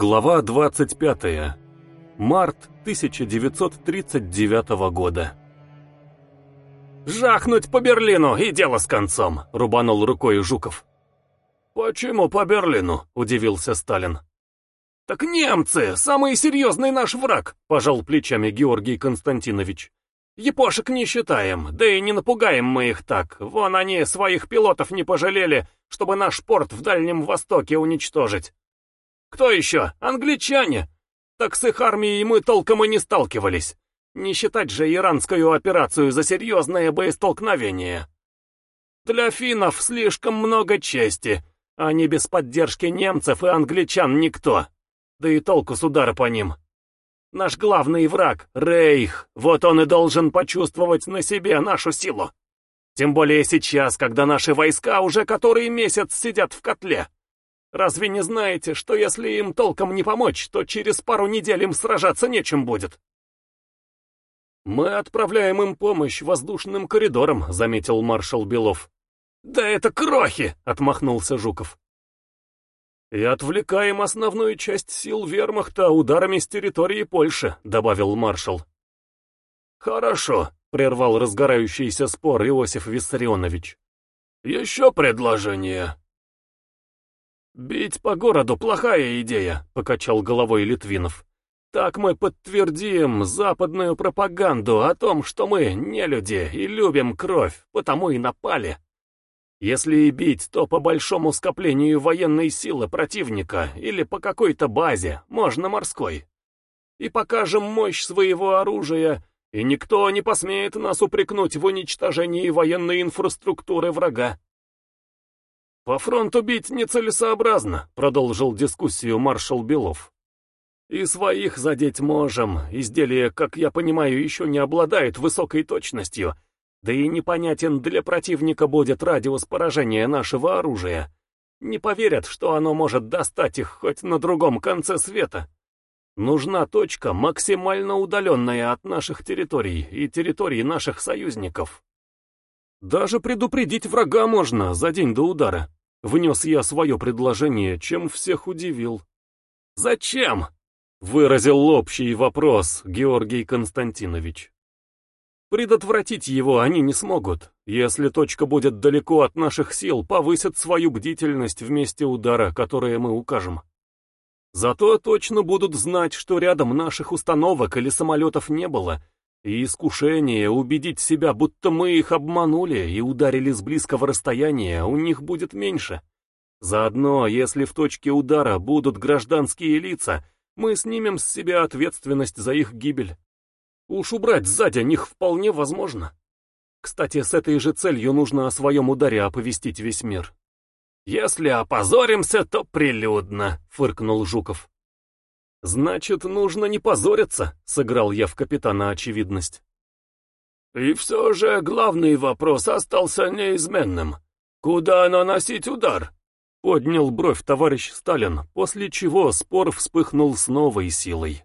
Глава 25. Март 1939 года. «Жахнуть по Берлину, и дело с концом!» — рубанул рукой Жуков. «Почему по Берлину?» — удивился Сталин. «Так немцы, самый серьезный наш враг!» — пожал плечами Георгий Константинович. «Япошек не считаем, да и не напугаем мы их так. Вон они своих пилотов не пожалели, чтобы наш порт в Дальнем Востоке уничтожить. Кто еще? Англичане! Так с их армией мы толком и не сталкивались. Не считать же иранскую операцию за серьезное боестолкновение. Для финнов слишком много чести. Они без поддержки немцев и англичан никто. Да и толку с удара по ним. Наш главный враг — Рейх. Вот он и должен почувствовать на себе нашу силу. Тем более сейчас, когда наши войска уже который месяц сидят в котле. Разве не знаете, что если им толком не помочь, то через пару недель им сражаться нечем будет? «Мы отправляем им помощь воздушным коридором», — заметил маршал Белов. «Да это крохи!» — отмахнулся Жуков. «И отвлекаем основную часть сил вермахта ударами с территории Польши», — добавил маршал. «Хорошо», — прервал разгорающийся спор Иосиф Виссарионович. «Еще предложение?» «Бить по городу — плохая идея», — покачал головой Литвинов. «Так мы подтвердим западную пропаганду о том, что мы не люди и любим кровь, потому и напали. Если и бить, то по большому скоплению военной силы противника или по какой-то базе, можно морской. И покажем мощь своего оружия, и никто не посмеет нас упрекнуть в уничтожении военной инфраструктуры врага. «По фронту бить нецелесообразно», — продолжил дискуссию маршал Белов. «И своих задеть можем. Изделие, как я понимаю, еще не обладает высокой точностью, да и непонятен для противника будет радиус поражения нашего оружия. Не поверят, что оно может достать их хоть на другом конце света. Нужна точка, максимально удаленная от наших территорий и территорий наших союзников. Даже предупредить врага можно за день до удара. Внес я свое предложение, чем всех удивил. «Зачем?» — выразил общий вопрос Георгий Константинович. Предотвратить его они не смогут. Если точка будет далеко от наших сил, повысят свою бдительность в месте удара, которое мы укажем. Зато точно будут знать, что рядом наших установок или самолетов не было, и искушение убедить себя, будто мы их обманули и ударили с близкого расстояния, у них будет меньше. Заодно, если в точке удара будут гражданские лица, мы снимем с себя ответственность за их гибель. Уж убрать сзади них вполне возможно. Кстати, с этой же целью нужно о своем ударе оповестить весь мир. «Если опозоримся, то прилюдно», — фыркнул Жуков. «Значит, нужно не позориться», — сыграл я в капитана очевидность. «И все же главный вопрос остался неизменным. Куда наносить удар?» — поднял бровь товарищ Сталин, после чего спор вспыхнул с новой силой.